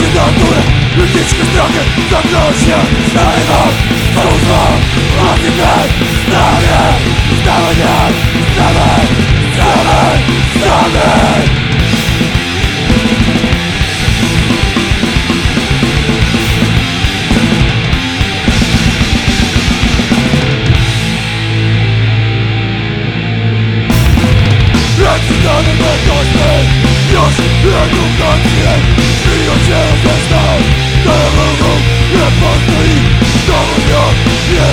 Każdy do góry, ludzyczkę strachy Zaklął się, zalewam, są zła A ty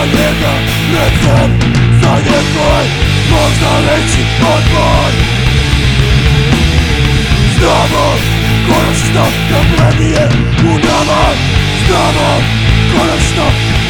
zaniega, recept, zaniedbaj Można leci odboj Znowu, koleżna, problemy udawaj Znowu, koleżna, problemy